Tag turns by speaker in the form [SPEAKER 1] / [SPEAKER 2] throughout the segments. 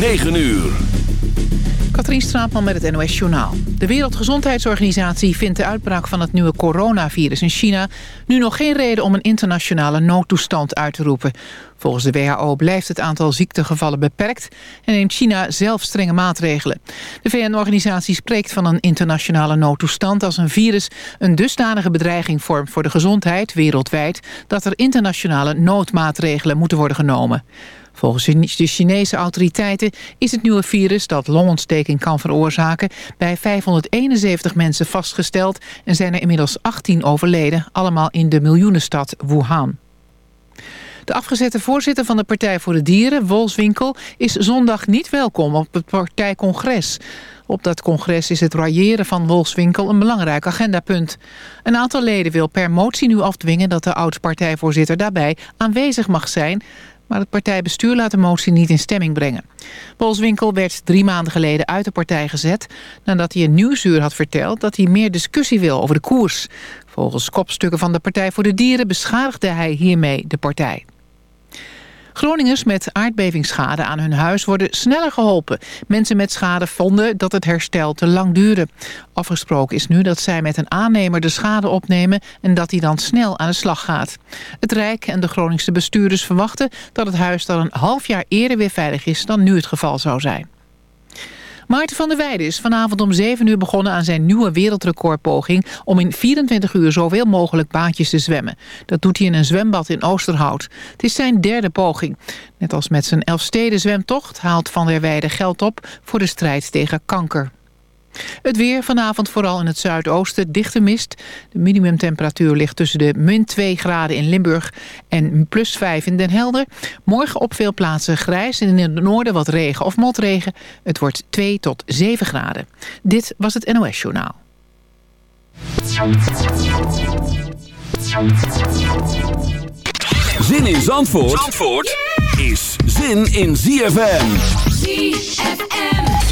[SPEAKER 1] 9 uur.
[SPEAKER 2] Katrien Straatman met het NOS Journaal. De Wereldgezondheidsorganisatie vindt de uitbraak van het nieuwe coronavirus in China... nu nog geen reden om een internationale noodtoestand uit te roepen. Volgens de WHO blijft het aantal ziektegevallen beperkt... en neemt China zelf strenge maatregelen. De VN-organisatie spreekt van een internationale noodtoestand... als een virus een dusdanige bedreiging vormt voor de gezondheid wereldwijd... dat er internationale noodmaatregelen moeten worden genomen. Volgens de Chinese autoriteiten is het nieuwe virus dat longontsteking kan veroorzaken bij 571 mensen vastgesteld en zijn er inmiddels 18 overleden, allemaal in de miljoenenstad Wuhan. De afgezette voorzitter van de Partij voor de Dieren, Wolfswinkel, is zondag niet welkom op het partijcongres. Op dat congres is het railleren van Wolfswinkel een belangrijk agendapunt. Een aantal leden wil per motie nu afdwingen dat de oud-partijvoorzitter daarbij aanwezig mag zijn maar het partijbestuur laat de motie niet in stemming brengen. Bolswinkel werd drie maanden geleden uit de partij gezet... nadat hij een nieuwsuur had verteld dat hij meer discussie wil over de koers. Volgens kopstukken van de Partij voor de Dieren beschadigde hij hiermee de partij. Groningers met aardbevingsschade aan hun huis worden sneller geholpen. Mensen met schade vonden dat het herstel te lang duurde. Afgesproken is nu dat zij met een aannemer de schade opnemen... en dat hij dan snel aan de slag gaat. Het Rijk en de Groningse bestuurders verwachten dat het huis dan een half jaar eerder weer veilig is dan nu het geval zou zijn. Maarten van der Weijden is vanavond om 7 uur begonnen aan zijn nieuwe wereldrecordpoging om in 24 uur zoveel mogelijk baantjes te zwemmen. Dat doet hij in een zwembad in Oosterhout. Het is zijn derde poging. Net als met zijn Elfsteden zwemtocht haalt van der Weijden geld op voor de strijd tegen kanker. Het weer vanavond vooral in het zuidoosten, dichte mist. De minimumtemperatuur ligt tussen de min 2 graden in Limburg en plus 5 in Den Helder. Morgen op veel plaatsen grijs en in het noorden wat regen of motregen. Het wordt 2 tot 7 graden. Dit was het NOS Journaal.
[SPEAKER 1] Zin in Zandvoort, Zandvoort is zin in ZFM. ZFM.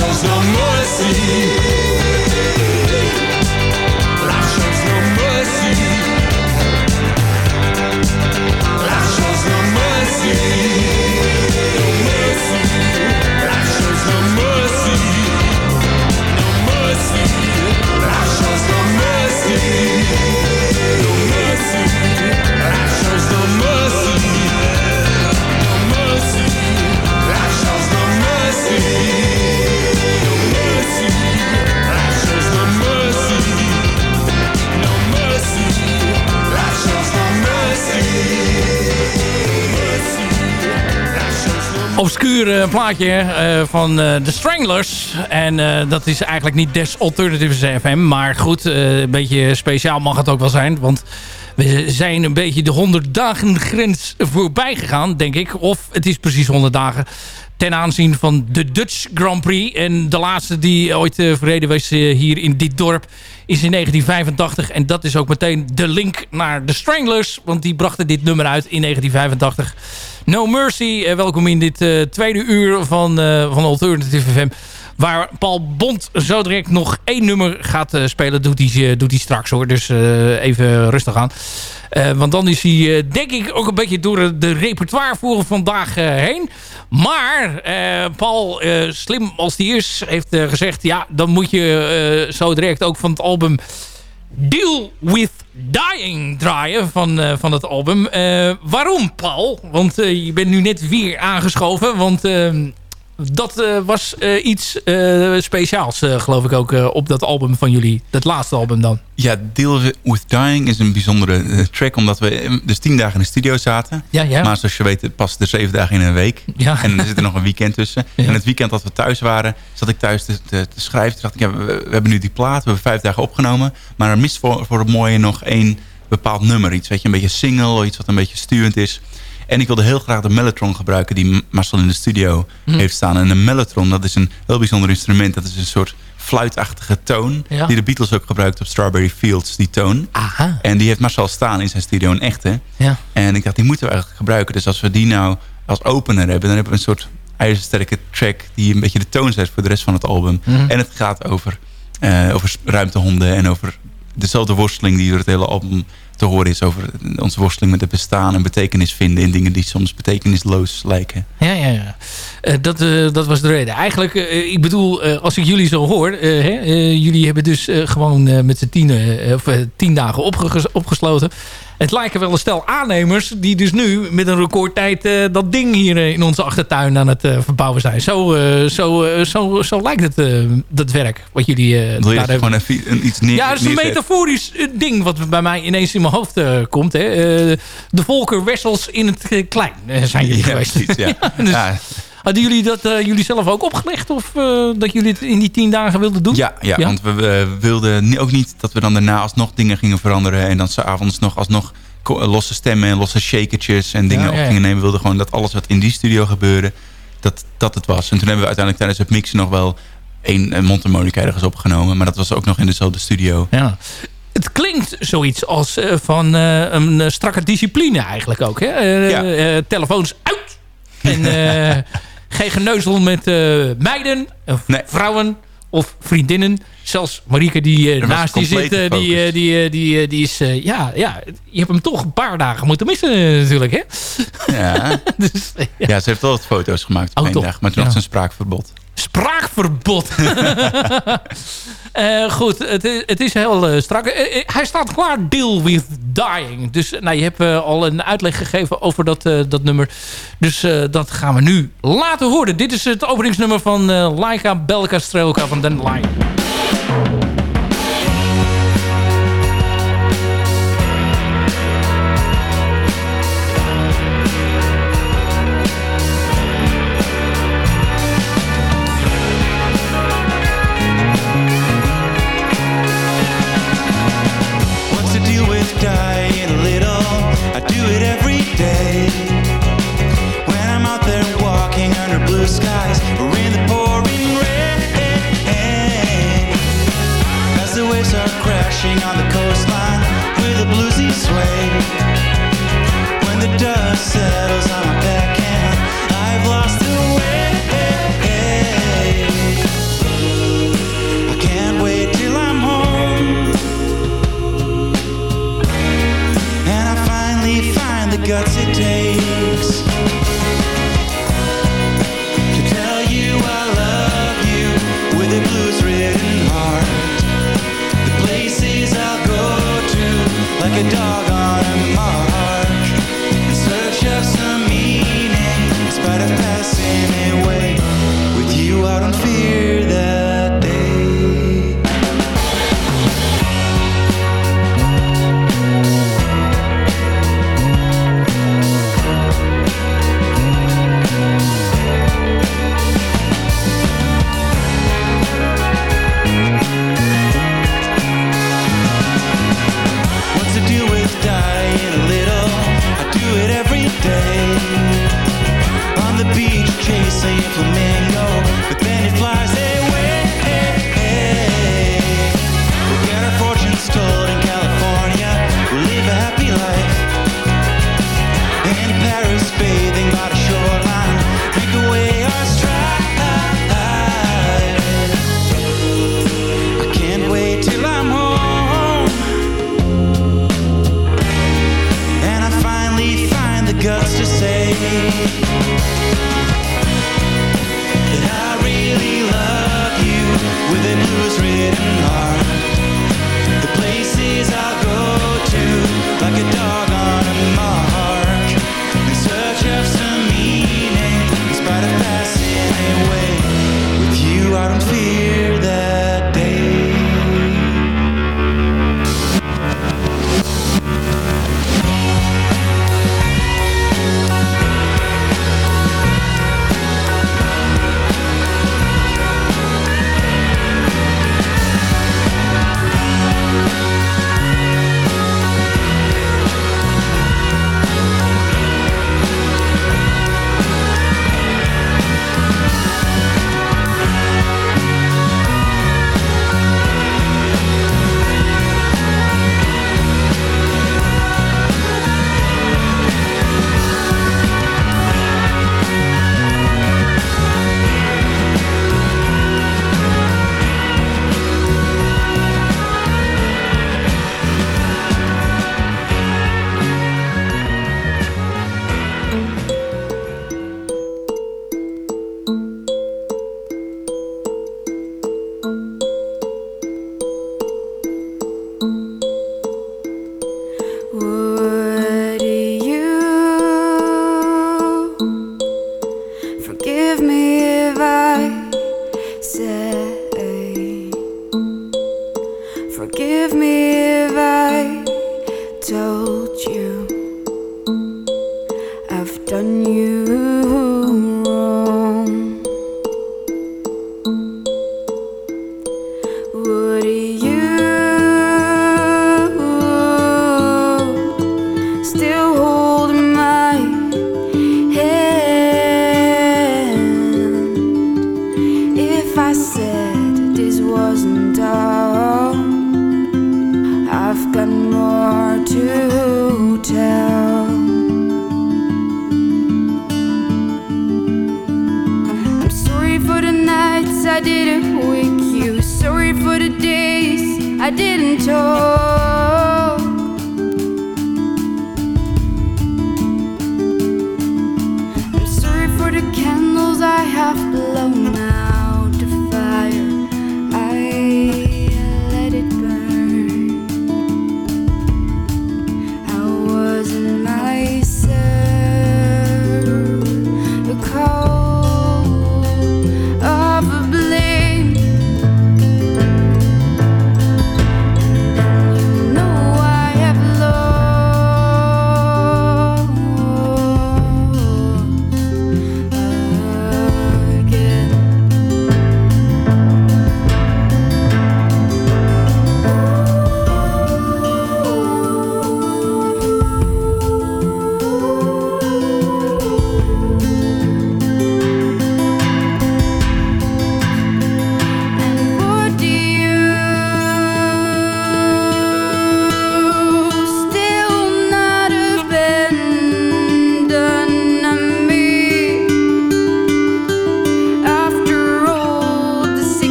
[SPEAKER 1] sans un mot
[SPEAKER 3] obscuur plaatje uh, van uh, The Stranglers. En dat is eigenlijk niet Des Alternatives FM. Maar goed, een beetje speciaal mag het ook wel zijn. Want we zijn een beetje de 100 dagen grens voorbij gegaan, denk ik. Of het is precies 100 dagen ten aanzien van de Dutch Grand Prix. En de laatste die ooit verreden was hier in dit dorp is in 1985. En dat is ook meteen de link naar de Stranglers. Want die brachten dit nummer uit in 1985. No Mercy, eh, welkom in dit uh, tweede uur van, uh, van Alternative FM. Waar Paul Bond zo direct nog één nummer gaat uh, spelen, doet hij, doet hij straks hoor. Dus even rustig aan. want dan is hij denk ik ook een beetje door de repertoire voor vandaag heen. Maar Paul, slim als die is, heeft gezegd... ja, dan moet je zo direct ook van het album Deal with Dying draaien van, van het album. Waarom, Paul? Want je bent nu net weer aangeschoven. Want ehm, dat was iets speciaals, geloof ik ook, op dat album van jullie. Dat laatste album dan.
[SPEAKER 4] Ja, Deal with Dying is een bijzondere track. Omdat we dus tien dagen in de studio zaten.
[SPEAKER 3] Ja, ja.
[SPEAKER 4] Maar zoals je weet past er zeven dagen in een week.
[SPEAKER 3] Ja.
[SPEAKER 4] En er zit er nog een weekend tussen. En het weekend dat we thuis waren, zat ik thuis te, te, te schrijven. Toen dacht ik, ja, we, we, hebben nu die plaat. We hebben vijf dagen opgenomen. Maar er mist voor, voor het mooie nog één bepaald nummer. Iets, weet je, een beetje single, iets wat een beetje stuurend is. En ik wilde heel graag de mellotron gebruiken die Marcel in de studio mm. heeft staan. En een mellotron, dat is een heel bijzonder instrument. Dat is een soort fluitachtige toon.
[SPEAKER 3] Ja.
[SPEAKER 4] Die de Beatles ook gebruikt op Strawberry Fields, die toon.
[SPEAKER 3] Aha.
[SPEAKER 4] En die heeft Marcel staan in zijn studio, een echte.
[SPEAKER 3] Ja.
[SPEAKER 4] En ik dacht, die moeten we eigenlijk gebruiken. Dus als we die nou als opener hebben, dan hebben we een soort ijzersterke track... die een beetje de toon zet voor de rest van het album.
[SPEAKER 3] Mm.
[SPEAKER 4] En het gaat over, uh, over ruimtehonden en over dezelfde worsteling die door het hele album te horen is over onze worsteling met het bestaan en betekenis vinden in dingen die soms betekenisloos lijken.
[SPEAKER 3] Ja, ja, ja. Uh, dat, uh, dat was de reden. Eigenlijk, uh, ik bedoel, als ik jullie zo hoor, hè, jullie hebben dus gewoon met z'n tien, of, tien dagen opges opgesloten. Het lijken wel een stel aannemers die dus nu met een recordtijd dat ding hier in onze achtertuin aan het verbouwen zijn. Zo, zo, zo, zo lijkt het, dat werk wat jullie
[SPEAKER 4] Wil je daar gewoon even iets neer,
[SPEAKER 3] Ja, het is een metaforisch ding wat bij mij ineens in mijn hoofd komt. Hè. de volkerwessels in het klein zijn jullie
[SPEAKER 4] ja,
[SPEAKER 3] geweest.
[SPEAKER 4] Precies, ja.
[SPEAKER 3] ja, dus,
[SPEAKER 4] ja.
[SPEAKER 3] Hadden jullie dat uh, jullie zelf ook opgelegd? Of uh, dat jullie het in die tien dagen wilden doen?
[SPEAKER 4] Ja, ja, ja? want we, we, wilden ook niet dat we dan daarna alsnog dingen gingen veranderen. En dan s'avonds nog alsnog losse stemmen en losse shakertjes en dingen
[SPEAKER 3] Ja,
[SPEAKER 4] op
[SPEAKER 3] ja.
[SPEAKER 4] gingen nemen. We wilden gewoon dat alles wat in die studio gebeurde, dat dat het was. En toen hebben we uiteindelijk tijdens het mixen nog wel één mondharmonica ergens opgenomen. Maar dat was ook nog in dezelfde studio.
[SPEAKER 3] Ja. Het klinkt zoiets als uh, van uh, een uh, strakke discipline eigenlijk ook. Hè?
[SPEAKER 4] Ja.
[SPEAKER 3] telefoons uit. En geen geneuzel met meiden of
[SPEAKER 4] Nee.
[SPEAKER 3] vrouwen of vriendinnen. Zelfs Marieke die naast die zit, eh, die, eh, die, eh, die, eh, die is... eh, ja, ja, je hebt hem toch een paar dagen moeten missen eh, natuurlijk. Hè?
[SPEAKER 4] Ja.
[SPEAKER 3] Dus, eh, ja.
[SPEAKER 4] ja, ze heeft wel wat foto's gemaakt op
[SPEAKER 3] Oh,
[SPEAKER 4] één dag. Maar toen
[SPEAKER 3] Ja.
[SPEAKER 4] had ze een spraakverbod.
[SPEAKER 3] Spraakverbod. Eh, goed, het is, het is heel eh, strak. Eh, hij staat klaar, Deal with Dying. Dus nou, je hebt al een uitleg gegeven over dat, dat nummer. Dus dat gaan we nu laten horen. Dit is het openingsnummer van Laika Belka Strelka van Den Line.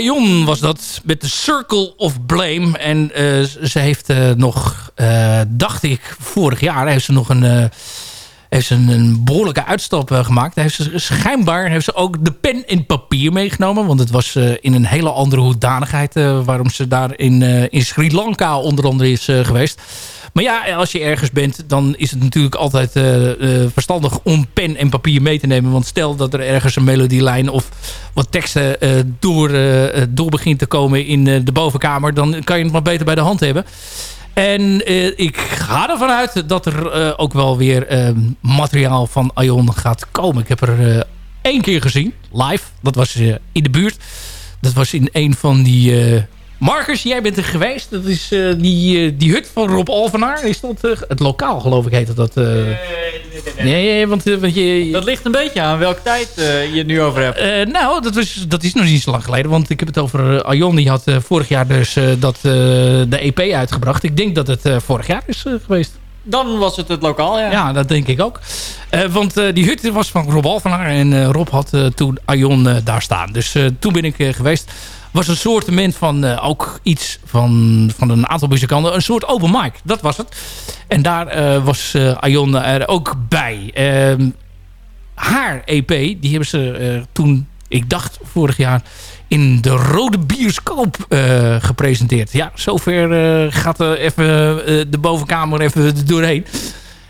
[SPEAKER 3] Aion was dat met de Circle of Blame. En eh, ze heeft eh, nog, eh, dacht ik, vorig jaar heeft ze nog een, heeft ze een, behoorlijke uitstap eh, gemaakt. Heeft ze, schijnbaar heeft ze ook de pen en papier meegenomen. Want het was eh, in een hele andere hoedanigheid eh, waarom ze daar in, in Sri Lanka onder andere is geweest. Maar ja, als je ergens bent, dan is het natuurlijk altijd verstandig om pen en papier mee te nemen. Want stel dat er ergens een melodielijn of wat teksten door, door begint te komen in de bovenkamer, dan kan je het maar beter bij de hand hebben. En eh, ik ga ervan uit dat er eh, ook wel weer eh, materiaal van Ion gaat komen. Ik heb er één keer gezien, live. Dat was in de buurt. Dat was in een van die, Marcus, jij bent er geweest. Dat is eh, die, eh, die hut van Rob Alvenaar. Is dat eh, het lokaal, geloof ik, heette dat? eh? nee, nee, want, eh, want je...
[SPEAKER 5] Dat ligt een beetje aan welke tijd je het nu over hebt.
[SPEAKER 3] Nou, dat, was, dat is nog niet zo lang geleden. Want ik heb het over uh, Aion. Die had vorig jaar dus dat, de EP uitgebracht. Ik denk dat het vorig jaar is geweest.
[SPEAKER 5] Dan was het het lokaal, ja.
[SPEAKER 3] Ja, dat denk ik ook. Want die hut was van Rob Alvenaar. En Rob had toen Aion daar staan. Dus toen ben ik geweest. Was een soort van eh, ook iets van, van een aantal muzikanten. Een soort open mic. Dat was het. En daar eh, was Aion er ook bij. Ehm, haar EP, die hebben ze toen, ik dacht vorig jaar, in de Rode Bioscoop gepresenteerd. Ja, zover gaat even de bovenkamer even doorheen.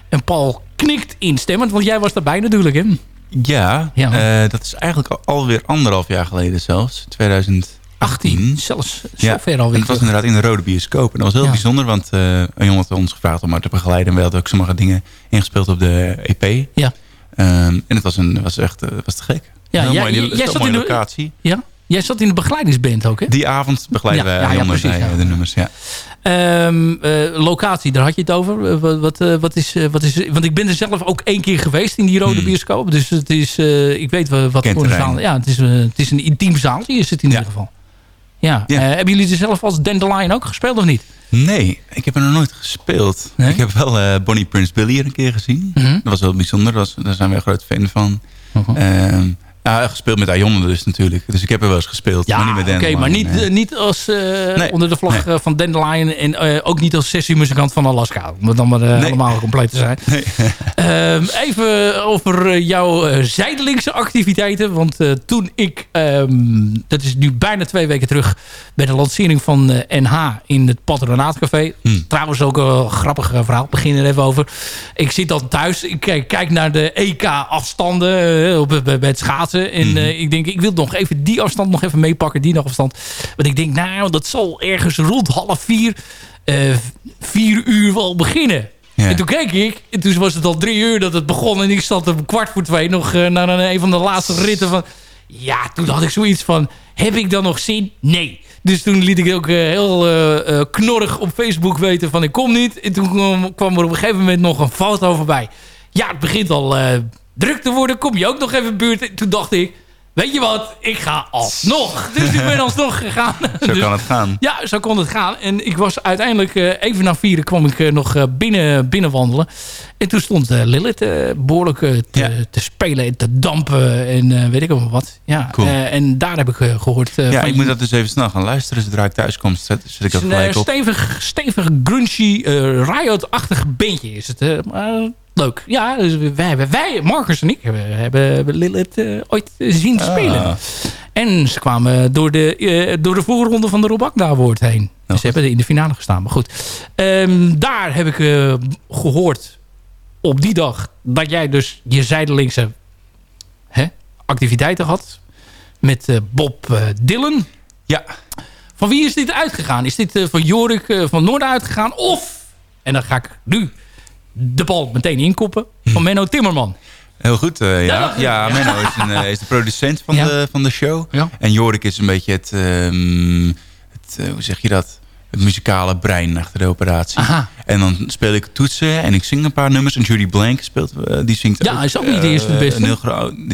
[SPEAKER 3] En Paul knikt instemmend, want jij was daarbij natuurlijk, hè?
[SPEAKER 4] Ja,
[SPEAKER 3] Ja.
[SPEAKER 4] dat is eigenlijk al- alweer anderhalf jaar geleden zelfs. 2018.
[SPEAKER 3] 18, zelfs
[SPEAKER 4] Ja,
[SPEAKER 3] zover
[SPEAKER 4] en
[SPEAKER 3] alweer.
[SPEAKER 4] het was inderdaad in de Rode Bioscoop. En dat was heel
[SPEAKER 3] Ja.
[SPEAKER 4] bijzonder, want eh, een jongen had ons gevraagd om haar te begeleiden. En we hadden ook sommige dingen ingespeeld op de EP.
[SPEAKER 3] Ja.
[SPEAKER 4] Ehm, en het was, een, was echt eh, was te gek.
[SPEAKER 3] Ja,
[SPEAKER 4] heel
[SPEAKER 3] jij-
[SPEAKER 4] mooi, die-
[SPEAKER 3] jij zat
[SPEAKER 4] mooie
[SPEAKER 3] in de-
[SPEAKER 4] locatie.
[SPEAKER 3] Ja? Jij zat in de begeleidingsband ook, hè?
[SPEAKER 4] Die avond begeleiden
[SPEAKER 3] Ja,
[SPEAKER 4] wij
[SPEAKER 3] ja, ja,
[SPEAKER 4] Jan
[SPEAKER 3] precies,
[SPEAKER 4] bij,
[SPEAKER 3] ja.
[SPEAKER 4] de nummers. Ja.
[SPEAKER 3] Ehm, eh, locatie, daar had je het over. Wat, wat, wat is, wat is, want ik ben er zelf ook één keer geweest in die rode
[SPEAKER 4] Hmm.
[SPEAKER 3] bioscoop. Dus het is, ik weet wat
[SPEAKER 4] Kent
[SPEAKER 3] voor een zaal. Ja, het is, het is een intiem zaaltje is het in
[SPEAKER 4] Ja.
[SPEAKER 3] ieder geval. Ja.
[SPEAKER 4] Ja.
[SPEAKER 3] Eh, hebben jullie er zelf als Dandelion ook gespeeld of niet?
[SPEAKER 4] Nee, ik heb er nog nooit gespeeld.
[SPEAKER 3] Nee?
[SPEAKER 4] Ik heb wel eh, Bonnie Prince Billy er een keer gezien.
[SPEAKER 3] Mhm.
[SPEAKER 4] Dat was wel bijzonder. Dat was, daar zijn we een groot fan van. Ehm, ja, gespeeld met Ayonne dus natuurlijk. Dus ik heb er wel eens gespeeld.
[SPEAKER 3] Ja,
[SPEAKER 4] maar niet met
[SPEAKER 3] oké, maar niet,
[SPEAKER 4] nee.
[SPEAKER 3] eh, niet als eh,
[SPEAKER 4] Nee,
[SPEAKER 3] onder de vlag
[SPEAKER 4] nee.
[SPEAKER 3] eh, van Dandelion en ook niet als sessiemuzikant van Alaska. Om dan maar helemaal compleet te zijn. Ehm, even over jouw zijdelingse activiteiten. Want toen ik, ehm, dat is nu bijna twee weken terug, bij de lancering van NH in het Patronaatcafé.
[SPEAKER 4] Hmm.
[SPEAKER 3] Trouwens ook een grappig verhaal. Ik begin er even over. Ik zit dan thuis. Ik kijk, kijk naar de EK-afstanden bij het schaatsen. En
[SPEAKER 4] Mhm.
[SPEAKER 3] eh, ik denk, ik wil nog even die afstand nog even meepakken. Die nog afstand. Want ik denk, nou, dat zal ergens rond half vier, eh, vier uur wel beginnen.
[SPEAKER 4] Ja.
[SPEAKER 3] En toen keek ik. En toen was het al drie uur dat het begon. En ik zat om kwart voor twee nog eh, naar een, een van de laatste ritten van... Ja, toen had ik zoiets van... Heb ik dan nog zin? Nee. Dus toen liet ik ook heel knorrig op Facebook weten van ik kom niet. En toen kwam, kwam er op een gegeven moment nog een foto voorbij. Ja, het begint al druk te worden. Kom je ook nog even buurt? En toen dacht ik... Weet je wat? Ik ga alsnog. Dus ik ben alsnog gegaan.
[SPEAKER 4] Zo
[SPEAKER 3] Dus-
[SPEAKER 4] kan het gaan.
[SPEAKER 3] ja, zo kon het gaan. En ik was uiteindelijk eh, even na vieren kwam ik eh, nog eh, binnen, binnen wandelen. En toen stond eh, Lilith eh, behoorlijk eh, te,
[SPEAKER 4] Ja.
[SPEAKER 3] te spelen en te dampen en weet ik wel wat. Ja,
[SPEAKER 4] Cool.
[SPEAKER 3] en daar heb ik eh, gehoord eh,
[SPEAKER 4] Ja, ik moet dat dus even snel gaan luisteren. Zodra ik thuis kom, zet, zet ik dat gelijk op.
[SPEAKER 3] stevig, stevig grungy, riot-achtig bandje is het. maar leuk. Ja, dus wij, hebben- wij, Marcus en ik, hebben, hebben Lilith eh, ooit zien spelen.
[SPEAKER 4] Ah.
[SPEAKER 3] En ze kwamen door de, eh, door de voorronde van de Robakda Award heen. Dus ze hebben in de finale gestaan. Maar goed, Ehm, daar heb ik eh, gehoord op die dag... dat jij dus je zijdelingse hè, activiteiten had... met Bob Dylan.
[SPEAKER 4] Ja,
[SPEAKER 3] Van wie is dit uitgegaan? Is dit van Jorik van Noorden uitgegaan? Of, en dan ga ik nu de bal meteen inkoppen... van Menno Timmerman.
[SPEAKER 4] heel goed. eh,
[SPEAKER 3] Ja,
[SPEAKER 4] ja, Menno is, een, eh, is de producent van,
[SPEAKER 3] Ja.
[SPEAKER 4] de, van de show.
[SPEAKER 3] Ja.
[SPEAKER 4] En Jorik is een beetje het, ehm, het eh, hoe zeg je dat? Het muzikale brein achter de operatie.
[SPEAKER 3] Aha.
[SPEAKER 4] En dan speel ik toetsen en ik zing een paar nummers. En Judy Blank speelt, die zingt
[SPEAKER 3] Ja, is ook niet de eerste de beste.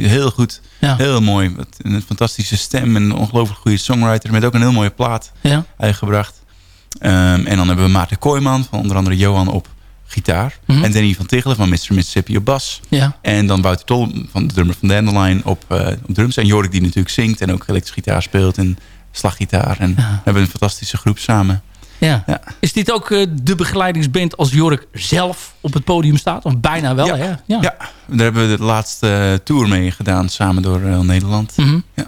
[SPEAKER 4] Heel, goed, heel mooi. Wat Een fantastische stem en een ongelooflijk goede songwriter. Met ook een heel mooie plaat uitgebracht. Ehm, en dan hebben we Maarten Kooijman van onder andere Johan op gitaar.
[SPEAKER 3] Mhm.
[SPEAKER 4] En Danny van Tichelen van Mr. Mississippi op bas.
[SPEAKER 3] Ja.
[SPEAKER 4] En dan Wouter Tol van de drummer van Dandelion op, eh, op drums. En Jorik die natuurlijk zingt en ook elektrische gitaar speelt. En slaggitaar. En we hebben een fantastische groep samen.
[SPEAKER 3] Ja.
[SPEAKER 4] Ja.
[SPEAKER 3] Is dit ook eh, de begeleidingsband als Jorik zelf op het podium staat? Of bijna wel,
[SPEAKER 4] Ja.
[SPEAKER 3] hè?
[SPEAKER 4] Ja. daar hebben we de laatste eh, tour mee gedaan samen door heel Nederland.
[SPEAKER 3] Mhm.
[SPEAKER 4] Ja.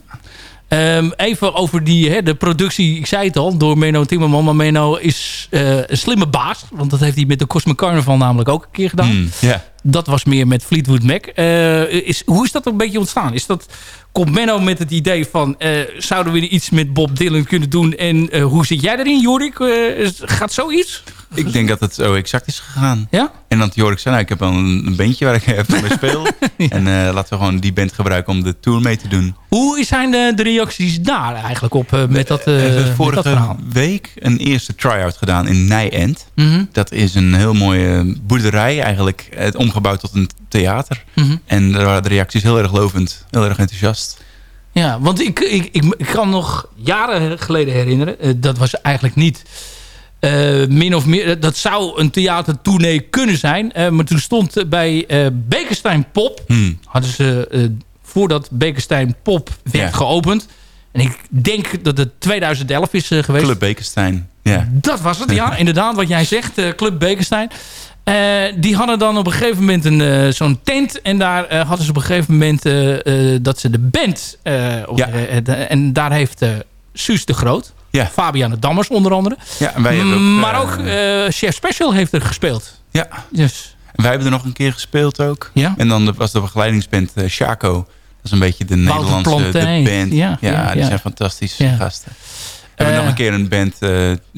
[SPEAKER 3] Ehm, even over die, hè, de productie. Ik zei het al, door Menno Timmerman. Maar Menno is eh, een slimme baas. Want dat heeft hij met de Cosmic Carnival namelijk ook een keer gedaan.
[SPEAKER 4] Mm.
[SPEAKER 3] Dat was meer met Fleetwood Mac. Eh, is, hoe is dat een beetje ontstaan? Is dat, komt Menno met het idee van... eh, zouden we iets met Bob Dylan kunnen doen? En eh, hoe zit jij erin, Jorik? Gaat zoiets?
[SPEAKER 4] Ik denk dat het zo exact is gegaan.
[SPEAKER 3] Ja?
[SPEAKER 4] En dan Jorik zei, nou, ik heb wel een, een bandje waar ik even mee speel. En laten we gewoon die band gebruiken om de tour mee te doen.
[SPEAKER 3] Hoe zijn de, de reacties daar eigenlijk op met dat, met dat
[SPEAKER 4] vorige
[SPEAKER 3] verhaal?
[SPEAKER 4] week een eerste try-out gedaan in Nijend.
[SPEAKER 3] Mhm,
[SPEAKER 4] Dat is een heel mooie boerderij eigenlijk. Het omgebouwd tot een theater.
[SPEAKER 3] mhm.
[SPEAKER 4] En daar waren de reacties heel erg lovend. Heel erg enthousiast.
[SPEAKER 3] Ja, want ik, ik, ik, ik kan nog jaren geleden herinneren. eh, dat was eigenlijk niet eh, min of meer... dat zou een theatertournee kunnen zijn. eh, maar toen stond bij Bekenstein Pop...
[SPEAKER 4] Hmm.
[SPEAKER 3] hadden ze voordat Bekenstein Pop werd
[SPEAKER 4] Ja.
[SPEAKER 3] geopend... en ik denk dat het 2011 is geweest.
[SPEAKER 4] Club Bekenstein. Ja.
[SPEAKER 3] Dat was het, ja. Inderdaad, wat jij zegt. Club Bekenstein. Eh, die hadden dan op een gegeven moment een, eh, zo'n tent. En daar eh, hadden ze op een gegeven moment dat ze de band... op-
[SPEAKER 4] Ja.
[SPEAKER 3] de- en daar heeft Suus de Groot.
[SPEAKER 4] Ja.
[SPEAKER 3] Fabian de Dammers onder andere.
[SPEAKER 4] ja, en wij hebben ook,
[SPEAKER 3] maar ook Chef Special heeft er gespeeld.
[SPEAKER 4] Ja,
[SPEAKER 3] Dus,
[SPEAKER 4] wij hebben er nog een keer gespeeld ook.
[SPEAKER 3] ja.
[SPEAKER 4] En dan was de begeleidingsband Chaco. Dat is een beetje de Nederlandse de band.
[SPEAKER 3] Ja,
[SPEAKER 4] Ja,
[SPEAKER 3] ja,
[SPEAKER 4] die zijn fantastische gasten. We hebben nog een keer een band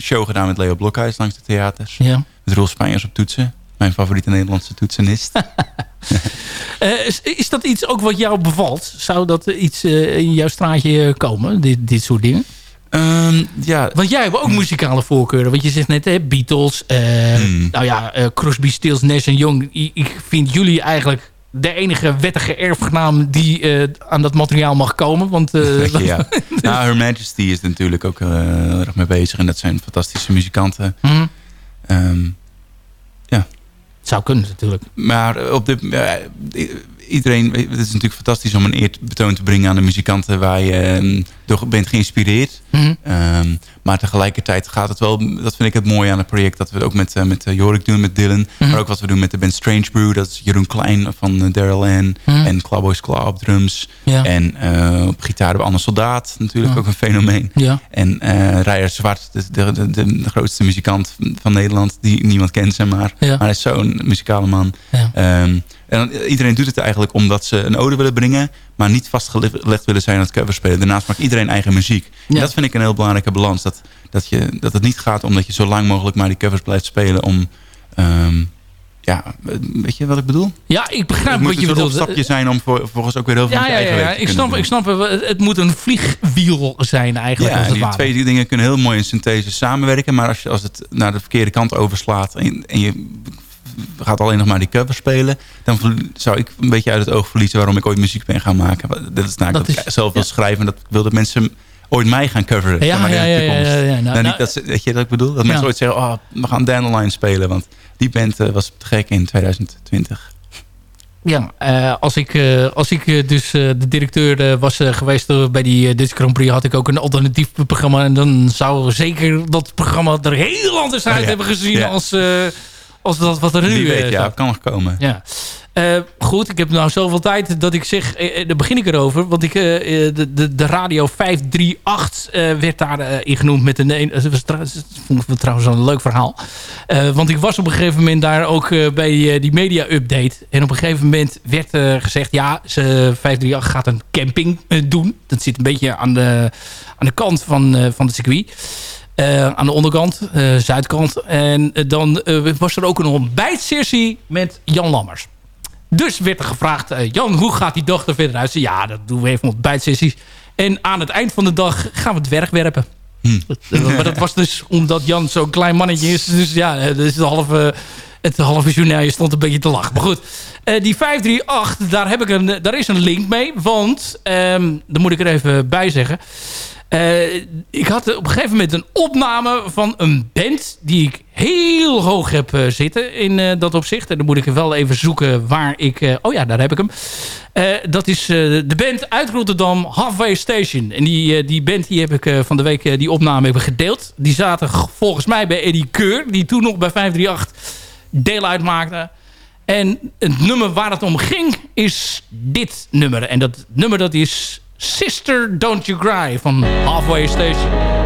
[SPEAKER 4] show gedaan met Leo Blokhuis langs de theaters.
[SPEAKER 3] ja.
[SPEAKER 4] Met Roel Spanjers op toetsen. Mijn favoriete Nederlandse toetsenist.
[SPEAKER 3] Eh, is, is dat iets ook wat jou bevalt? Zou dat iets eh, in jouw straatje eh, komen? Dit, dit soort dingen?
[SPEAKER 4] Ehm, ja,
[SPEAKER 3] Want jij hebt ook muzikale voorkeuren. Want je zegt net, hè, Beatles.
[SPEAKER 4] Hmm.
[SPEAKER 3] Nou ja, Crosby, Stills, Nash Young. I- Ik vind jullie eigenlijk de enige wettige erfgenaam die aan dat materiaal mag komen. Want eh,
[SPEAKER 4] ja. nou, Her Majesty is natuurlijk ook heel erg mee bezig. En dat zijn fantastische muzikanten.
[SPEAKER 3] hm,
[SPEAKER 4] Ehm,
[SPEAKER 3] zou kunnen natuurlijk.
[SPEAKER 4] maar op dit, iedereen, het is natuurlijk fantastisch om een eerbetoon te brengen aan de muzikanten waar je ehm, door bent geïnspireerd.
[SPEAKER 3] Hm,
[SPEAKER 4] Ehm, maar tegelijkertijd gaat het wel, dat vind ik het mooie aan het project, dat we het ook met, eh, met eh, Jorik doen, met Dylan.
[SPEAKER 3] Mhm.
[SPEAKER 4] Maar ook wat we doen met de band Strange Brew, dat is Jeroen Klein van uh, Daryl Ann.
[SPEAKER 3] Mhm.
[SPEAKER 4] En Clawboys Claw op drums.
[SPEAKER 3] ja.
[SPEAKER 4] En eh, op gitaar hebben we Anne Soldaat, natuurlijk ook een fenomeen.
[SPEAKER 3] ja.
[SPEAKER 4] En eh Rijer Zwart, de, de, de, de, de grootste muzikant van Nederland, die niemand kent, zeg maar.
[SPEAKER 3] Ja.
[SPEAKER 4] Maar hij is zo'n muzikale man.
[SPEAKER 3] Ja.
[SPEAKER 4] En dan- iedereen doet het eigenlijk omdat ze een ode willen brengen, maar niet vastgelegd willen zijn aan het coverspelen. Daarnaast maakt iedereen eigen muziek. En dat vind ik een heel belangrijke balans. Dat, dat, je, dat het niet gaat om dat je zo lang mogelijk maar die covers blijft spelen om... ehm, ja, weet je wat ik bedoel?
[SPEAKER 3] ja, ik
[SPEAKER 4] Het
[SPEAKER 3] begrijp
[SPEAKER 4] moet
[SPEAKER 3] wat je
[SPEAKER 4] een soort
[SPEAKER 3] bedoelt.
[SPEAKER 4] stapje zijn om volgens ook weer heel veel
[SPEAKER 3] Ja, ja, ja, ja. Ik snap, ik snap het. Het moet een vliegwiel zijn eigenlijk.
[SPEAKER 4] Ja,
[SPEAKER 3] als het
[SPEAKER 4] die twee dingen kunnen heel mooi in synthese samenwerken. Maar als, je, als het naar de verkeerde kant overslaat en, en je gaat alleen nog maar die cover spelen... dan zou ik een beetje uit het oog verliezen waarom ik ooit muziek ben gaan maken. Dat is nou,
[SPEAKER 3] Dat
[SPEAKER 4] dat,
[SPEAKER 3] is-
[SPEAKER 4] ik zelf wil
[SPEAKER 3] ja.
[SPEAKER 4] schrijven en dat ik wil dat mensen ooit mij gaan coveren.
[SPEAKER 3] Ja, ja, ja,
[SPEAKER 4] de
[SPEAKER 3] ja,
[SPEAKER 4] toekomst.
[SPEAKER 3] ja. Nou,
[SPEAKER 4] Nou,
[SPEAKER 3] nou,
[SPEAKER 4] niet dat, weet je wat ik bedoel? Dat mensen ooit zeggen, oh, we gaan Dandelion spelen. Want die band eh, was te gek in 2020.
[SPEAKER 3] Ja, eh, als ik, eh, als ik dus de directeur was geweest bij die Dutch Grand Prix... had ik ook een alternatief programma. En dan zou zeker dat programma er heel anders uit
[SPEAKER 4] Oh ja.
[SPEAKER 3] hebben gezien...
[SPEAKER 4] Ja.
[SPEAKER 3] Als, als dat wat er nu
[SPEAKER 4] Wie weet,
[SPEAKER 3] eh,
[SPEAKER 4] ja, kan nog komen.
[SPEAKER 3] Ja. Eh, goed, ik heb nou zoveel tijd dat ik zeg, eh, eh, daar begin ik erover. Want ik, de, de, de radio 538 eh, werd daar in genoemd met een... een- dat was trouwens- dat vond ik trouwens een leuk verhaal. Want ik was op een gegeven moment daar ook bij die media-update. En op een gegeven moment werd gezegd... ja, ze, 538 gaat een camping doen. Dat zit een beetje aan de, aan de kant van, van het circuit. Eh, aan de onderkant, eh, zuidkant. En eh, dan was er ook een ontbijtsessie met Jan Lammers. Dus werd er gevraagd, Jan, hoe gaat die dag er verder uit? Ja, dat doen we even ontbijtsessies. En aan het eind van de dag gaan we het werk werpen.
[SPEAKER 4] Hm.
[SPEAKER 3] Maar dat was dus omdat Jan zo'n klein mannetje is. Dus ja, dus het halve, het halve journaal stond een beetje te lachen. Maar goed, die 538, daar, heb ik een, daar is een link mee. Want, ehm daar moet ik er even bij zeggen... Eh, ik had op een gegeven moment een opname van een band... die ik heel hoog heb eh, zitten in eh, dat opzicht. En dan moet ik wel even zoeken waar ik... oh ja, daar heb ik hem. Dat is de band uit Rotterdam, Halfway Station. En die, die band die heb ik van de week... die opname hebben gedeeld. Die zaten volgens mij bij Eddie Keur... die toen nog bij 538 deel uitmaakte. En het nummer waar het om ging is dit nummer. En dat nummer dat is Sister Don't You Cry van Halfway Station.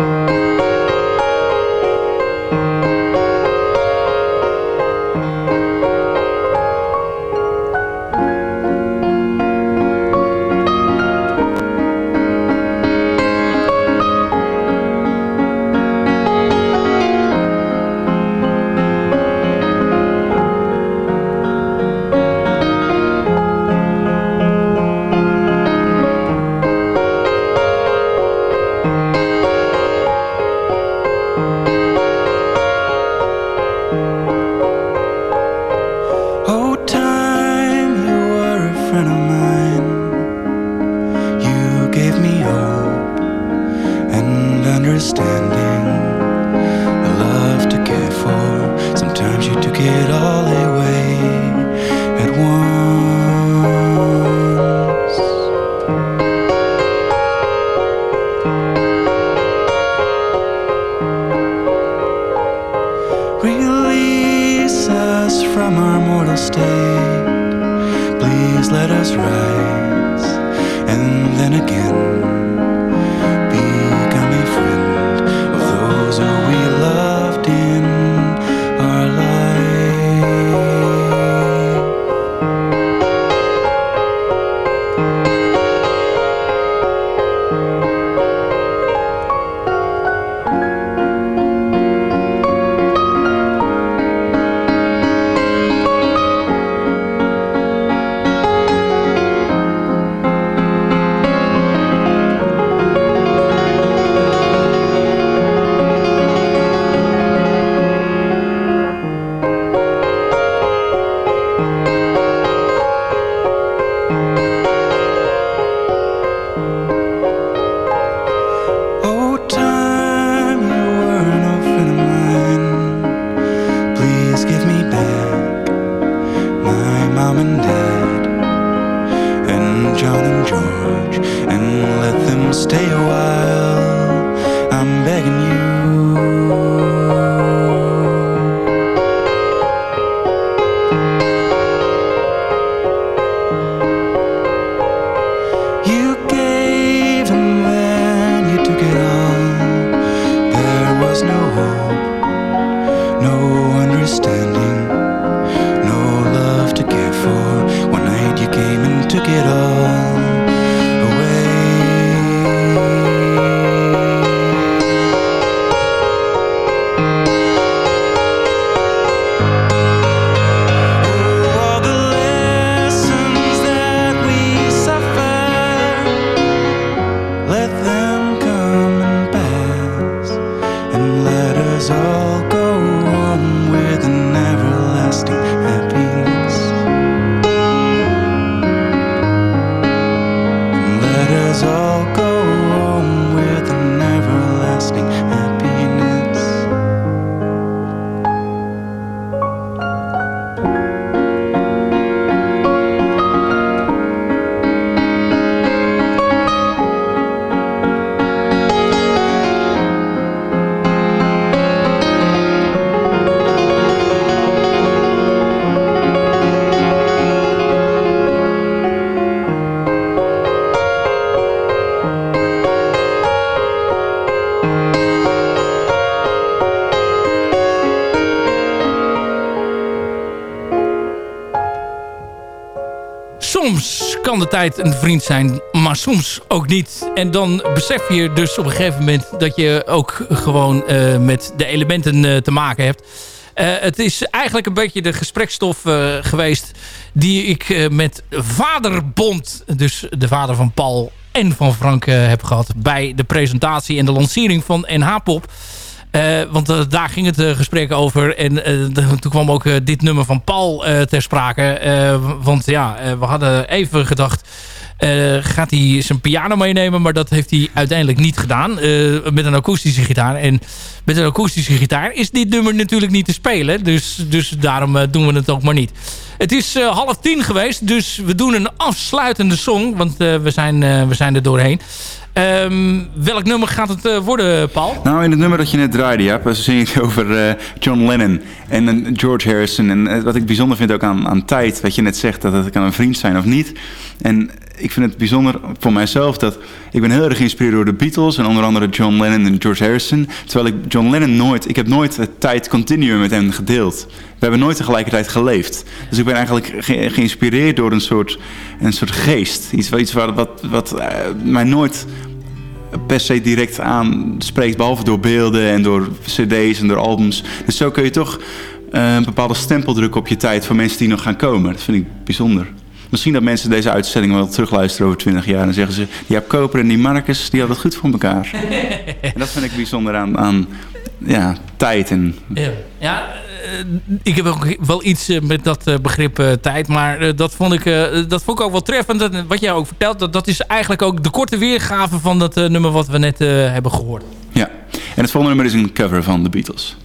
[SPEAKER 4] Oh,
[SPEAKER 3] kan de tijd een vriend zijn, maar soms ook niet. En dan besef je dus op een gegeven moment... dat je ook gewoon eh, met de elementen eh, te maken hebt. Eh, het is eigenlijk een beetje de gesprekstof geweest... die ik met Vaderbond, dus de vader van Paul en van Frank... heb gehad bij de presentatie en de lancering van NH-pop... Eh, want eh, daar ging het eh, gesprek over. En toen kwam ook dit nummer van Paul ter sprake. Want ja, we hadden even gedacht... gaat hij zijn piano meenemen? Maar dat heeft hij uiteindelijk niet gedaan. met een akoestische gitaar. En met een akoestische gitaar is dit nummer natuurlijk niet te spelen. Dus, dus daarom doen we het ook maar niet. Het is half tien geweest. Dus we doen een afsluitende song. Want we, zijn, we zijn er doorheen. Ehm, welk nummer gaat het eh, worden, Paul?
[SPEAKER 4] Nou, in het nummer dat je net draaide, ja, zing ik over eh, John Lennon en eh, George Harrison. En wat ik bijzonder vind ook aan, aan tijd, wat je net zegt, dat het kan een vriend zijn of niet. En ik vind het bijzonder voor mijzelf dat ik ben heel erg geïnspireerd door de Beatles en onder andere John Lennon en George Harrison. Terwijl ik John Lennon nooit, ik heb nooit het tijd continuum met hem gedeeld. We hebben nooit tegelijkertijd geleefd. Dus ik ben eigenlijk ge- geïnspireerd door een soort, een soort geest. Iets, iets wat, wat, wat eh, mij nooit per se direct aanspreekt, behalve door beelden en door cd's en door albums. Dus zo kun je toch eh, een bepaalde stempel drukken op je tijd voor mensen die nog gaan komen. Dat vind ik bijzonder. Misschien dat mensen deze uitzending wel terugluisteren over 20 jaar en zeggen ze, die Koper en die Marcus, die hadden het goed voor elkaar. en dat vind ik bijzonder aan, aan ja, tijd en
[SPEAKER 3] Ja, ja eh, ik heb ook wel iets eh, met dat eh, begrip tijd. Maar dat, vond ik, dat vond ik ook wel treffend. Dat, wat jij ook vertelt, dat, dat is eigenlijk ook de korte weergave van dat nummer wat we net hebben gehoord.
[SPEAKER 4] ja. En het volgende nummer is een cover van de Beatles.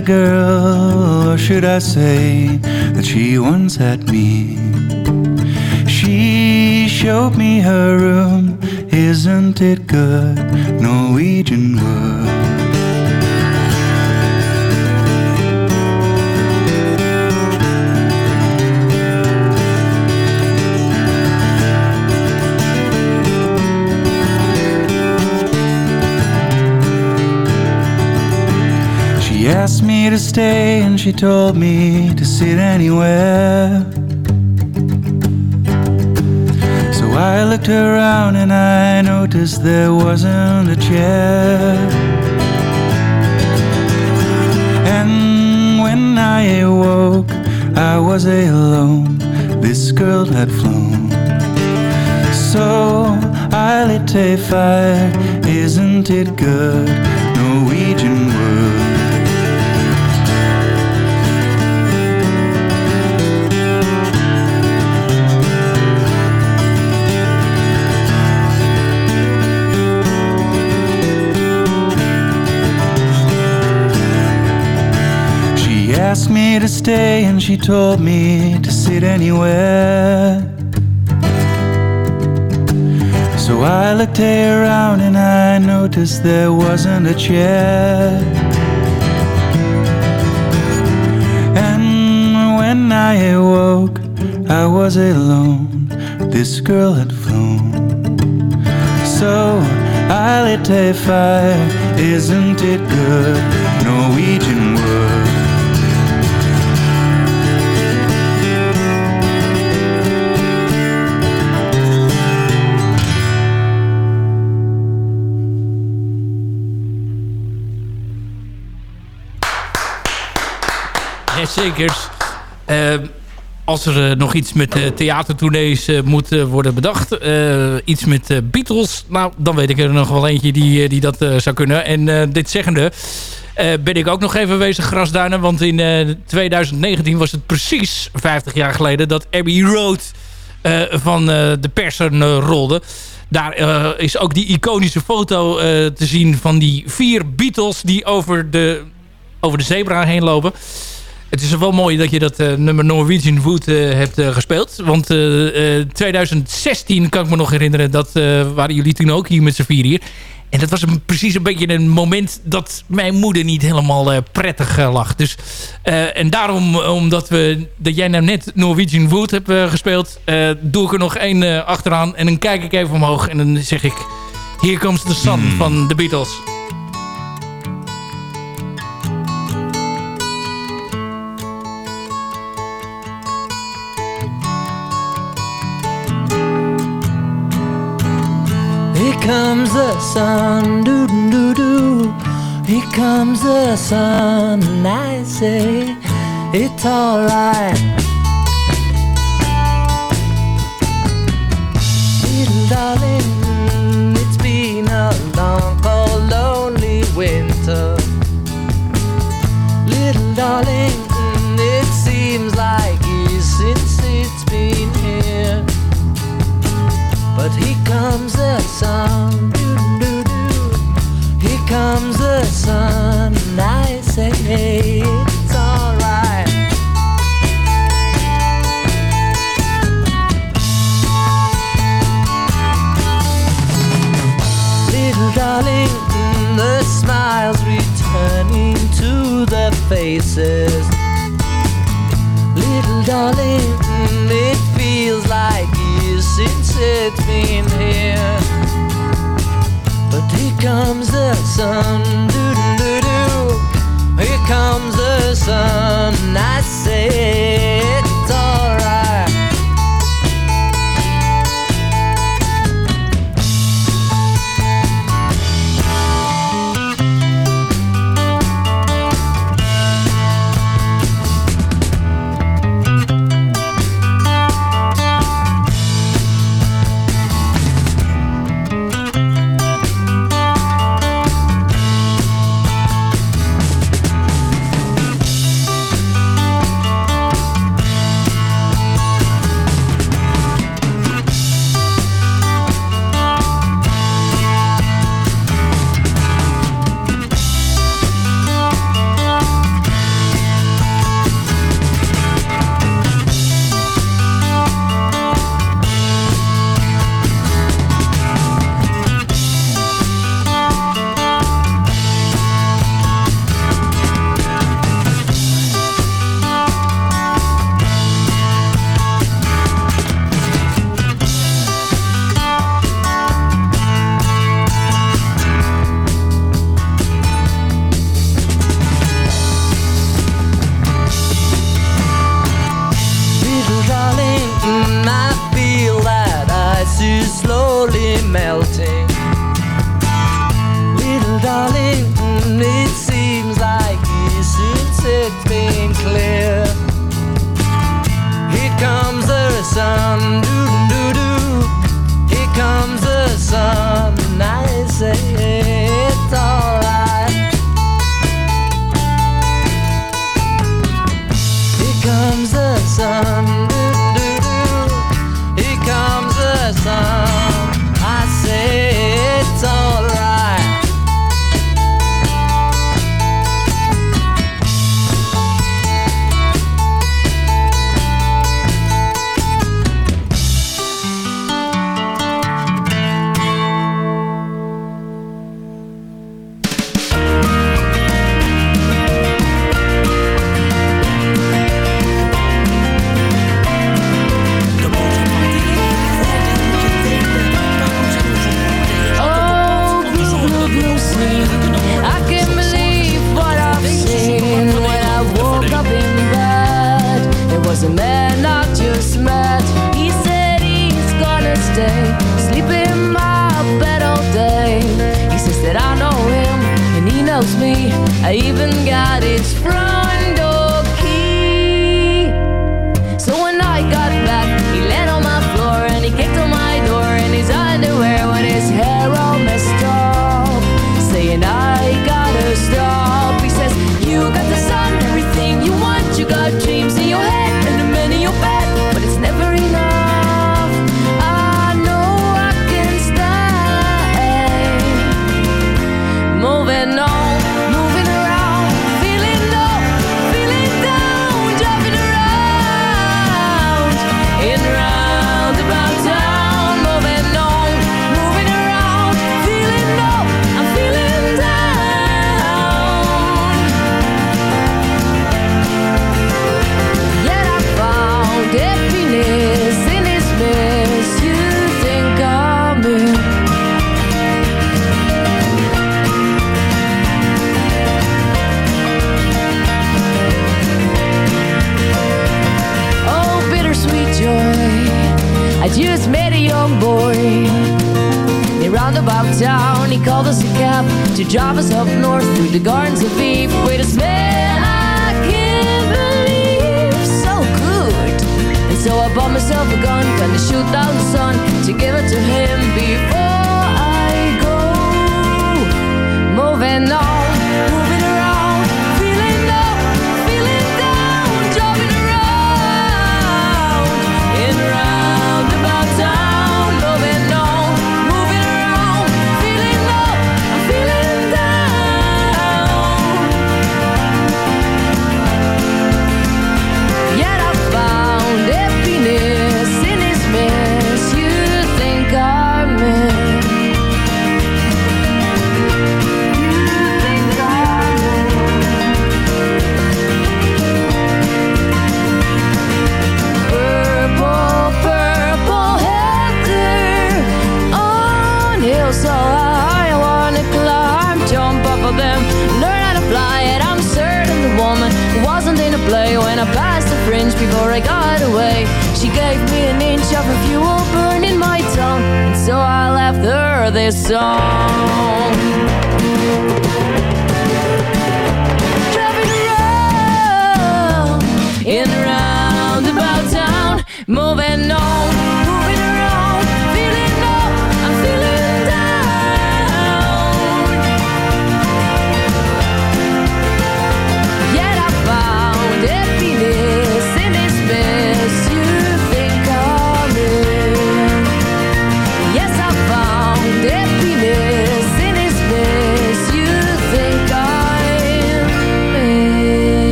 [SPEAKER 6] A girl, or should I say that she once had me? She showed me her room, isn't it good? Norwegian wood. Asked me to stay and she told me to sit anywhere. So I looked around and I noticed there wasn't a chair. And when I awoke, I was alone. This girl had flown. So I lit a fire, isn't it good? To stay and she told me to sit anywhere. So I looked around and I noticed there wasn't a chair. And when I awoke, I was alone. This girl had flown. So I lit a fire, isn't it good? Norwegian
[SPEAKER 3] Jazeker. Uh, als er eh, nog iets met uh, theatertournees uh, moet worden bedacht. iets met Beatles. Nou, dan weet ik er nog wel eentje die, die dat zou kunnen. En dit zeggende ben ik ook nog even bezig grasduinen. Want in 2019 was het precies 50 jaar geleden dat Abbey Road van de persen rolde. Daar is ook die iconische foto te zien van die vier Beatles die over de, over de zebra heen lopen. Het is wel mooi dat je dat uh, nummer Norwegian Wood uh, hebt uh, gespeeld. Want 2016 kan ik me nog herinneren. Dat waren jullie toen ook hier met z'n vier hier. En dat was een, precies een beetje een moment dat mijn moeder niet helemaal prettig lag. Dus, en daarom, omdat we, dat jij nou net Norwegian Wood hebt gespeeld... doe ik er nog één achteraan en dan kijk ik even omhoog. En dan zeg ik... Here comes the sun
[SPEAKER 4] Hmm.
[SPEAKER 3] van de Beatles.
[SPEAKER 7] Comes the sun, doo doo doo. Here comes the sun, and I say it's alright. Little darling, it's been a long, cold, lonely winter. Little darling, it seems like years since it's been here. But here comes the sun, doo doo doo. Here comes the sun, and I say it's alright. Little darling, the smiles returning to the faces. Little darling, it's been here. But here comes the sun, doo doo doo. Here comes the sun, I say Java's up north through the gardens of
[SPEAKER 3] Eden.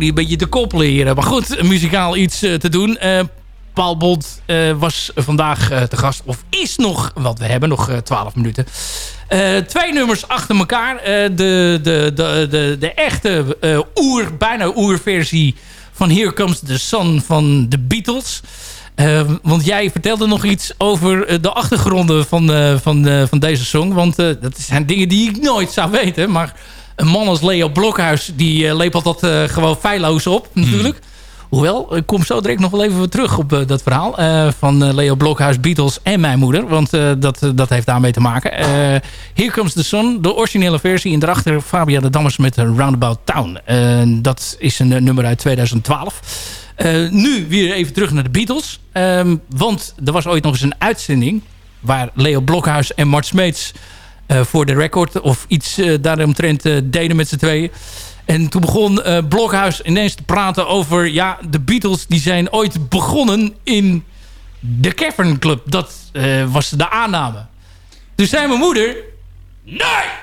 [SPEAKER 3] Gewoon een beetje te koppelen hier. Maar goed, muzikaal iets eh, te doen. Eh, Paul Bond eh, was vandaag te gast. Of is nog, want we hebben nog eh, 12 minuten. Twee nummers achter elkaar. De, de, de, de, de echte oer, bijna oerversie van Here Comes the Sun van de Beatles. Want jij vertelde nog iets over de achtergronden van, van, van deze song. Want dat zijn dingen die ik nooit zou weten. Maar een man als Leo Blokhuis, die eh, lepelt dat eh, gewoon feilloos op natuurlijk. Hoewel, ik kom zo direct nog wel even weer terug op eh, dat verhaal. van Leo Blokhuis, Beatles en mijn moeder. Want dat, dat heeft daarmee te maken. Here Comes the Sun, de originele versie. En daarachter Fabia de Dammers met Roundabout Town. Dat is een nummer uit 2012. Eh, nu weer even terug naar de Beatles. Ehm, want er was ooit nog eens een uitzending... waar Leo Blokhuis en Mart Smeets voor de record... of iets eh, daaromtrent eh, deden met z'n tweeën. En toen begon eh, Blokhuis ineens te praten over... ja, de Beatles die zijn ooit begonnen in de Cavern Club. Dat eh, was de aanname. Toen zei mijn moeder... Nee,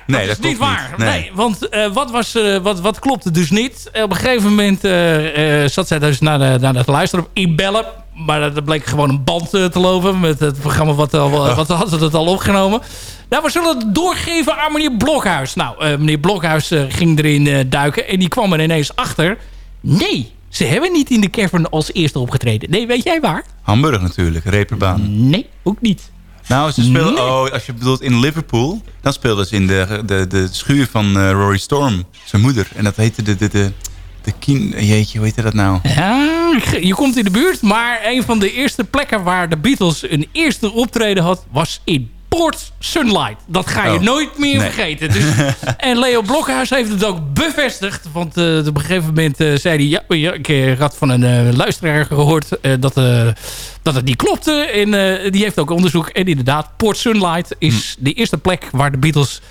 [SPEAKER 4] Nee,
[SPEAKER 3] dat
[SPEAKER 4] dat
[SPEAKER 3] is niet waar.
[SPEAKER 4] niet.
[SPEAKER 3] Nee.
[SPEAKER 4] Nee.
[SPEAKER 3] want eh, wat, was, eh, wat, wat klopte dus niet? op een gegeven moment eh, eh, zat zij dus naar, de, naar het luisteren op inbellen. Maar dat bleek gewoon een band eh, te lopen met het programma wat, al, wat hadden ze het al opgenomen. Nou, we zullen het doorgeven aan meneer Blokhuis. Nou, eh, meneer Blokhuis eh, ging erin eh, duiken en die kwam er ineens achter. Nee, ze hebben niet in de cavern als eerste opgetreden. Nee, weet jij waar?
[SPEAKER 4] Hamburg natuurlijk, reperbaan.
[SPEAKER 3] Nee, ook niet.
[SPEAKER 4] Nou, ze speelden,
[SPEAKER 3] Nee.
[SPEAKER 4] oh, als je bedoelt in Liverpool, dan speelden ze in de, de, de schuur van Rory Storm, zijn moeder. En dat heette de, de, de, de kin, jeetje, hoe heette dat nou?
[SPEAKER 3] Ja, je komt in de buurt. Maar een van de eerste plekken waar de Beatles een eerste optreden had... was in Port Sunlight. Dat ga je
[SPEAKER 4] Oh,
[SPEAKER 3] nooit meer
[SPEAKER 4] nee.
[SPEAKER 3] vergeten. Dus, en Leo Blokhuis heeft het ook bevestigd. Want eh, op een gegeven moment eh, zei hij... Ja, ja, ik eh, had van een luisteraar gehoord eh, dat, dat het niet klopte. En die heeft ook onderzoek. En inderdaad, Port Sunlight is
[SPEAKER 4] Hm.
[SPEAKER 3] de eerste plek waar de Beatles...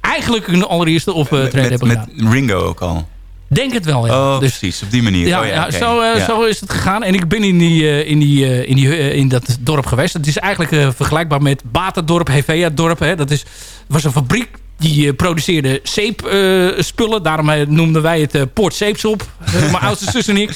[SPEAKER 3] eigenlijk hun allereerste optreden
[SPEAKER 4] met,
[SPEAKER 3] hebben
[SPEAKER 4] met
[SPEAKER 3] gedaan.
[SPEAKER 4] Ringo ook al.
[SPEAKER 3] Denk het wel, ja.
[SPEAKER 4] Oh,
[SPEAKER 3] dus,
[SPEAKER 4] precies, op die manier.
[SPEAKER 3] ja,
[SPEAKER 4] oh,
[SPEAKER 3] ja. Zo, eh,
[SPEAKER 4] Ja.
[SPEAKER 3] zo is het gegaan. En ik ben in, die, eh, in, die, eh, in, die, in dat dorp geweest. Het is eigenlijk vergelijkbaar met Batendorp, Hevea-dorp. hè. Dat is, was een fabriek die produceerde zeepspullen. Daarom noemden wij het Poort Zeepsop. Mijn oudste zus en ik.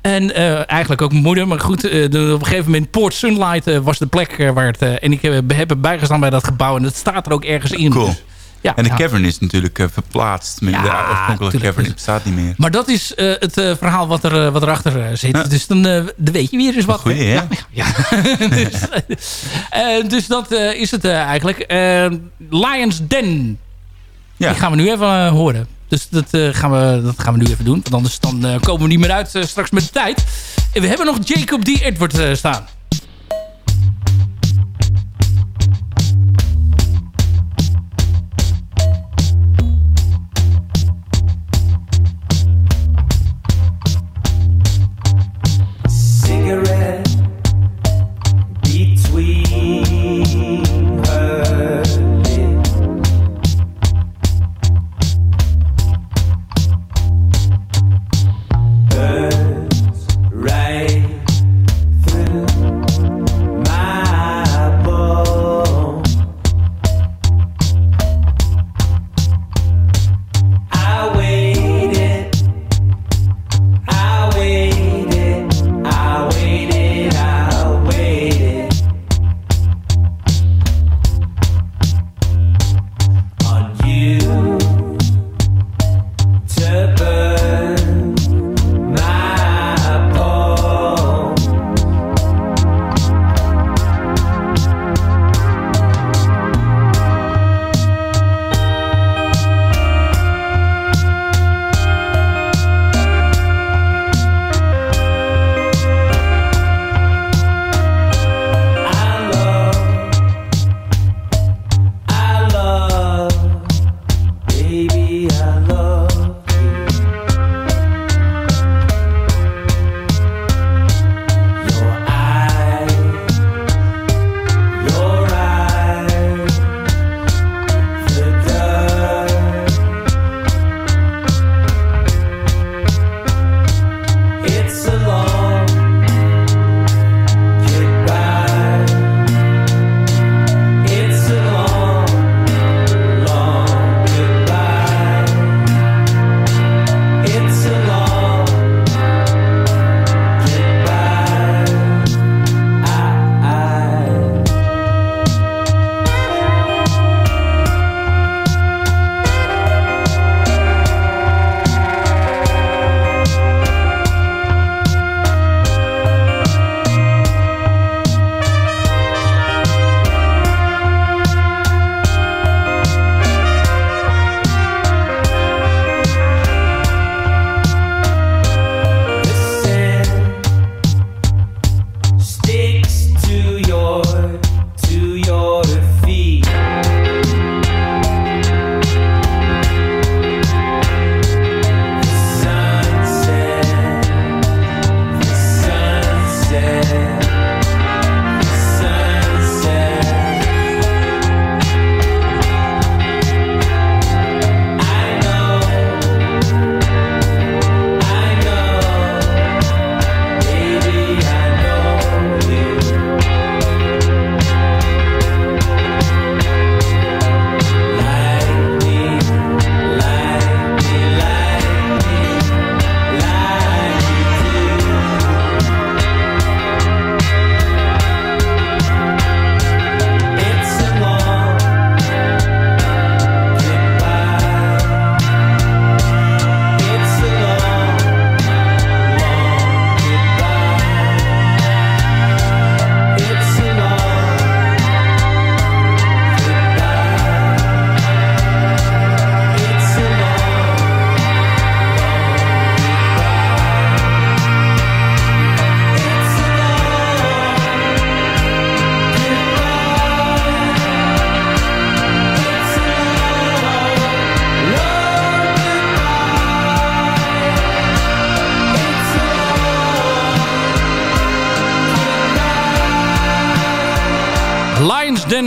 [SPEAKER 3] En eigenlijk ook mijn moeder. Maar goed, de- op een gegeven moment Port Sunlight was de plek waar het... en ik heb, heb erbij gestaan bij dat gebouw. En dat staat er ook ergens in.
[SPEAKER 4] Cool.
[SPEAKER 3] Dus, ja,
[SPEAKER 4] En de cavern is natuurlijk eh, verplaatst. Met
[SPEAKER 3] Ja,
[SPEAKER 4] de oorspronkelijke cavern bestaat niet meer.
[SPEAKER 3] Maar dat is eh, het eh, verhaal wat, er, wat erachter zit. Dus dan, dan weet je weer eens wat.
[SPEAKER 4] Goeie,
[SPEAKER 3] hè? Ja, ja. dus, dus dat is het eigenlijk. Lions Den.
[SPEAKER 4] Ja.
[SPEAKER 3] Die gaan we nu even horen. Dus dat, gaan we, dat gaan we nu even doen. Want anders dan, komen we niet meer uit straks met de tijd. En we hebben nog Jacob D. Edward staan.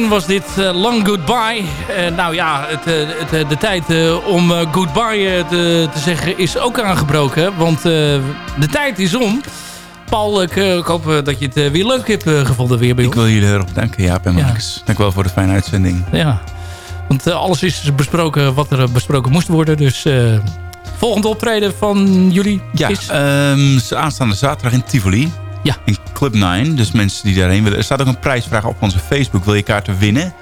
[SPEAKER 3] Was dit eh, Long Goodbye. Eh, nou ja, het, eh, het, de tijd om goodbye te, te zeggen is ook aangebroken. Want de tijd is om. Paul, ik, ik hoop dat je het weer leuk hebt gevonden weer bij
[SPEAKER 4] Ik wil jullie heel erg bedanken, Jaap en
[SPEAKER 3] Ja.
[SPEAKER 4] Max. Dank wel voor de fijne uitzending.
[SPEAKER 3] Ja, want alles is besproken wat er besproken moest worden. Dus volgende optreden van jullie
[SPEAKER 4] Ja,
[SPEAKER 3] is...
[SPEAKER 4] ehm, aanstaande zaterdag in Tivoli.
[SPEAKER 3] Ja.
[SPEAKER 4] In Club 9. Dus mensen die daarheen willen. Er staat ook een prijsvraag op onze Facebook. Wil je kaarten winnen?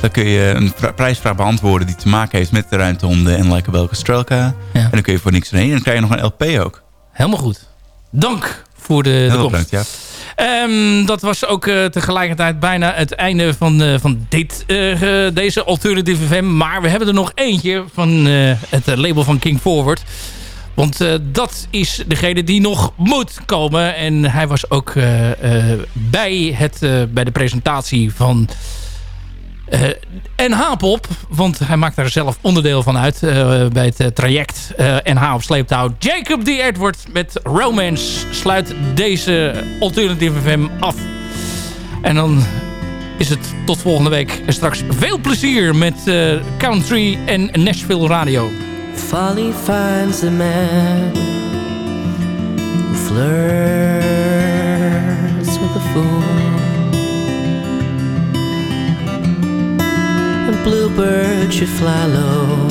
[SPEAKER 4] Dan kun je een vra- prijsvraag beantwoorden die te maken heeft met de ruimtehonden en Like a Belka Strelka. En dan kun je voor niks erheen. En dan krijg je nog een LP ook.
[SPEAKER 3] Helemaal goed. Dank voor de, de komst.
[SPEAKER 4] bedankt, ja.
[SPEAKER 3] Ehm, dat was ook eh, tegelijkertijd bijna het einde van, eh, van dit, eh, deze Alternative FM. Maar we hebben er nog eentje van het label van King Forward. Want eh, dat is degene die nog moet komen. En hij was ook eh, eh, bij, het, bij de presentatie van NH-pop. Want hij maakt daar zelf onderdeel van uit bij het traject NH op sleeptouw. Jacob D. Edward met Romance sluit deze Alternative FM af. En dan is het tot volgende week. En straks veel plezier met Country en Nashville Radio.
[SPEAKER 7] Folly finds a man who flirts with a fool. And bluebirds should fly low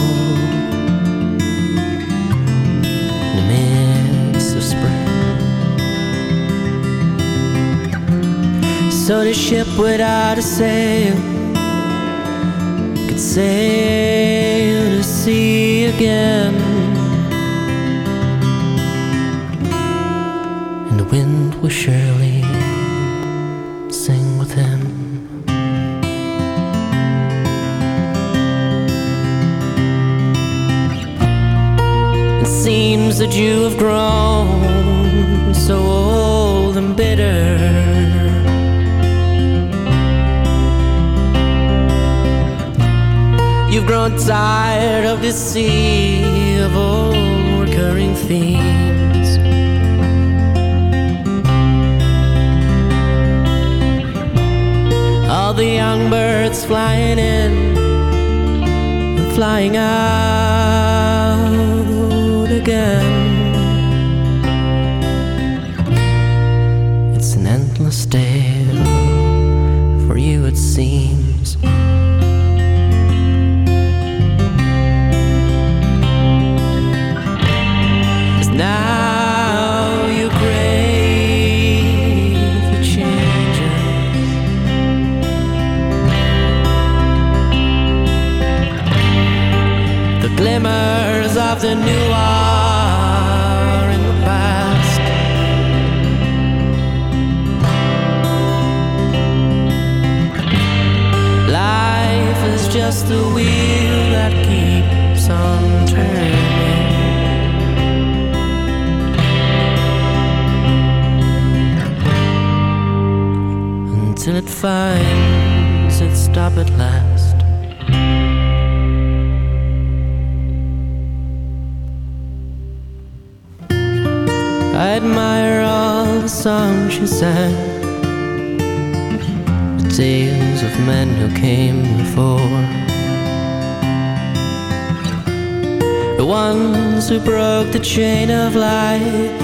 [SPEAKER 7] in the midst of spring. So the ship without a sail sail to sea again. And the wind will surely sing with him. It seems that you have grown Grown tired of the sea of old recurring themes. All the young birds flying in and flying out the new who broke the chain of light,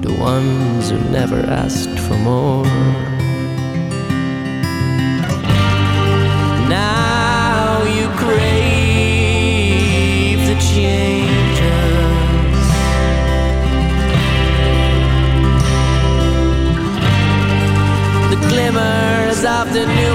[SPEAKER 7] the ones who never asked for more. Now you crave the changes. The glimmers of the new